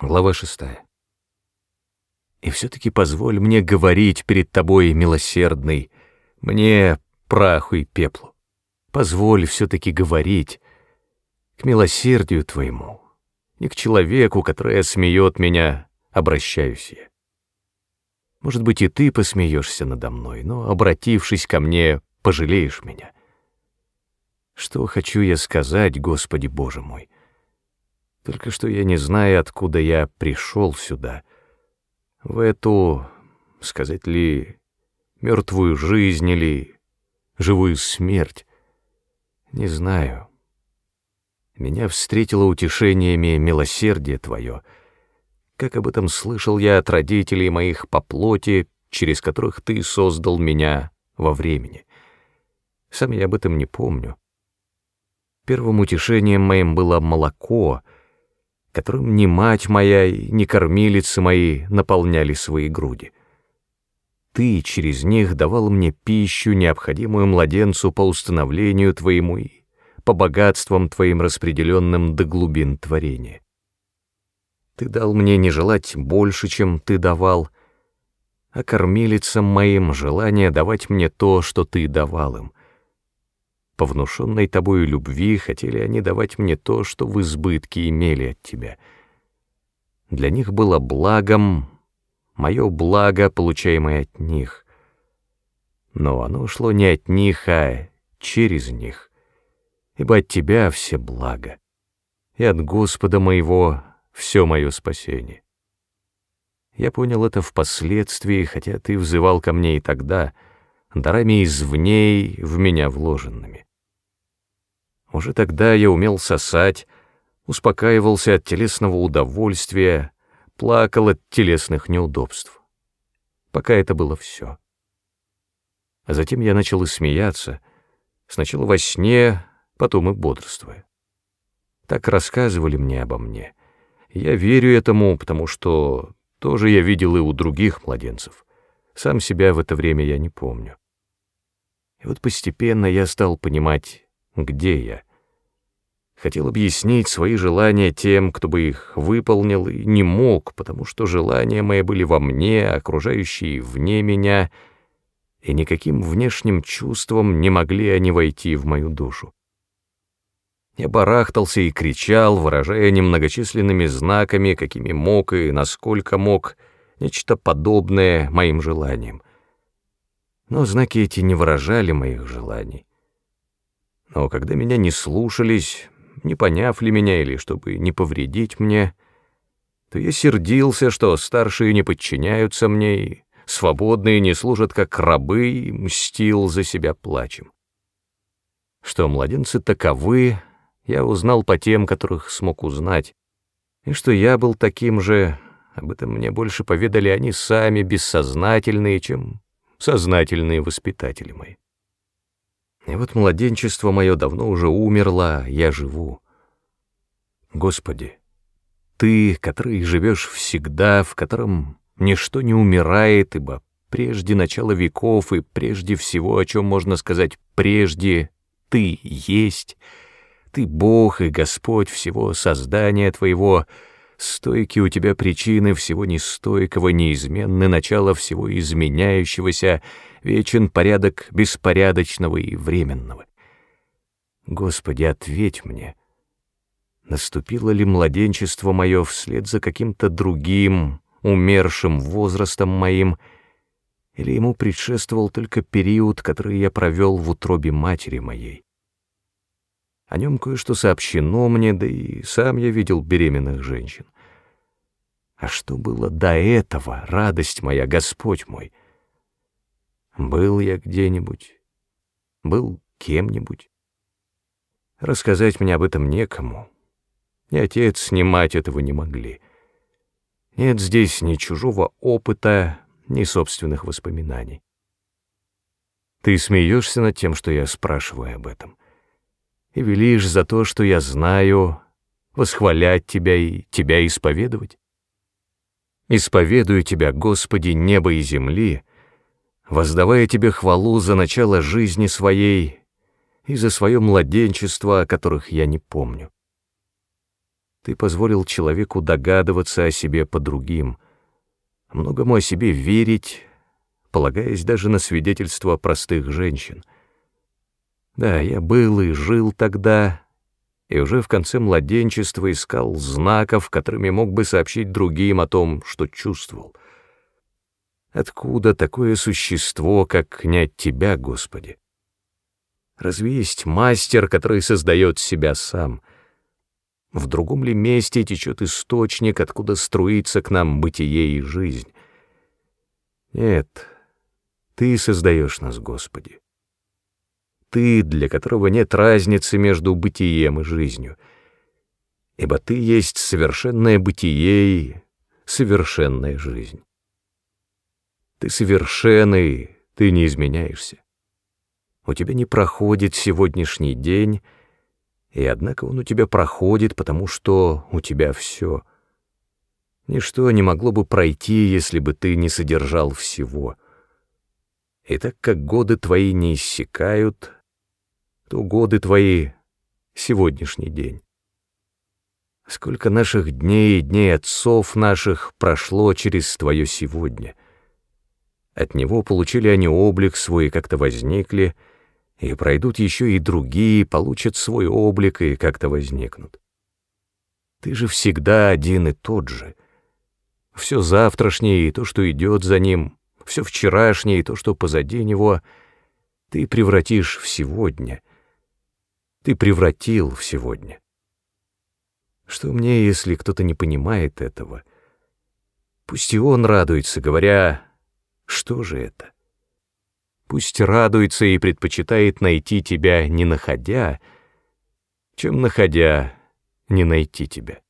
Глава шестая. И все-таки позволь мне говорить перед тобой, милосердный, мне, праху и пеплу. Позволь все-таки говорить к милосердию твоему, не к человеку, который смеет меня, обращаюсь я. Может быть, и ты посмеешься надо мной, но, обратившись ко мне, пожалеешь меня. Что хочу я сказать, Господи Боже мой? Только что я не знаю, откуда я пришел сюда, в эту, сказать ли, мертвую жизнь или живую смерть. Не знаю. Меня встретило утешениями милосердие Твое, как об этом слышал я от родителей моих по плоти, через которых Ты создал меня во времени. Сам я об этом не помню. Первым утешением моим было молоко, которым ни мать моя, ни кормилицы мои наполняли свои груди. Ты через них давал мне пищу, необходимую младенцу по установлению твоему и по богатствам твоим распределенным до глубин творения. Ты дал мне не желать больше, чем ты давал, а кормилицам моим желание давать мне то, что ты давал им — по внушенной тобою любви хотели они давать мне то, что в избытке имели от тебя. Для них было благом мое благо, получаемое от них. Но оно шло не от них, а через них, ибо от тебя все благо, и от Господа моего все мое спасение. Я понял это впоследствии, хотя ты взывал ко мне и тогда, дарами извне в меня вложенными. Уже тогда я умел сосать, успокаивался от телесного удовольствия, плакал от телесных неудобств. Пока это было все. А затем я начал и смеяться, сначала во сне, потом и бодрствуя. Так рассказывали мне обо мне. Я верю этому, потому что тоже я видел и у других младенцев. Сам себя в это время я не помню. И вот постепенно я стал понимать, где я. Хотел объяснить свои желания тем, кто бы их выполнил, и не мог, потому что желания мои были во мне, окружающие вне меня, и никаким внешним чувством не могли они войти в мою душу. Я барахтался и кричал, выражая немногочисленными знаками, какими мог и насколько мог, нечто подобное моим желаниям. Но знаки эти не выражали моих желаний. Но когда меня не слушались, не поняв ли меня или чтобы не повредить мне, то я сердился, что старшие не подчиняются мне и свободные не служат как рабы и мстил за себя плачем. Что младенцы таковы, я узнал по тем, которых смог узнать, и что я был таким же, об этом мне больше поведали они сами, бессознательные, чем сознательные воспитатели мои. И вот младенчество мое давно уже умерло, я живу. Господи, Ты, который живешь всегда, в котором ничто не умирает, ибо прежде начала веков и прежде всего, о чем можно сказать прежде, Ты есть, Ты Бог и Господь всего создания Твоего, Стойкие у тебя причины всего нестойкого, неизменны начало всего изменяющегося, вечен порядок беспорядочного и временного. Господи, ответь мне, наступило ли младенчество мое вслед за каким-то другим, умершим возрастом моим, или ему предшествовал только период, который я провел в утробе матери моей? О нем кое-что сообщено мне, да и сам я видел беременных женщин. А что было до этого, радость моя, Господь мой? Был я где-нибудь? Был кем-нибудь? Рассказать мне об этом некому. Ни отец, ни мать этого не могли. Нет здесь ни чужого опыта, ни собственных воспоминаний. Ты смеешься над тем, что я спрашиваю об этом и велишь за то, что я знаю, восхвалять Тебя и Тебя исповедовать? Исповедую Тебя, Господи, неба и земли, воздавая Тебе хвалу за начало жизни своей и за свое младенчество, о которых я не помню. Ты позволил человеку догадываться о себе по другим, многому о себе верить, полагаясь даже на свидетельства простых женщин. Да, я был и жил тогда, и уже в конце младенчества искал знаков, которыми мог бы сообщить другим о том, что чувствовал. Откуда такое существо, как не Тебя, Господи? Разве есть мастер, который создает себя сам? В другом ли месте течет источник, откуда струится к нам бытие и жизнь? Нет, Ты создаешь нас, Господи. Ты, для которого нет разницы между бытием и жизнью, ибо Ты есть совершенное бытие и совершенная жизнь. Ты совершенный, Ты не изменяешься у тебя не проходит сегодняшний день, и однако он у тебя проходит, потому что у тебя все. Ничто не могло бы пройти, если бы ты не содержал всего. И так как годы твои не иссякают, то годы твои — сегодняшний день. Сколько наших дней и дней отцов наших прошло через твое сегодня. От него получили они облик свой как-то возникли — и пройдут еще и другие, получат свой облик и как-то возникнут. Ты же всегда один и тот же. Все завтрашнее и то, что идет за ним, все вчерашнее и то, что позади него, ты превратишь в сегодня. Ты превратил в сегодня. Что мне, если кто-то не понимает этого? Пусть и он радуется, говоря, что же это? Пусть радуется и предпочитает найти тебя, не находя, чем находя, не найти тебя.